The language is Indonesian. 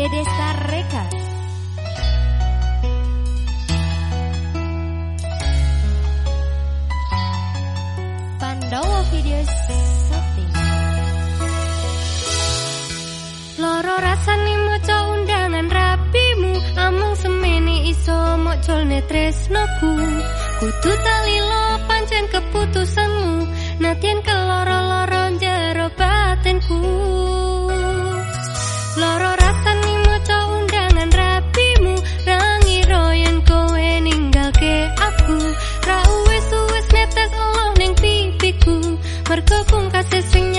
Dede Star Records. Pandowo Videos Shooting. Loro rasane maca undangan rapimu, amung semene iso mojolne tresnoku. Kudu talilo pancen keputusanmu, natien keloro-loro Berkepung kasih sing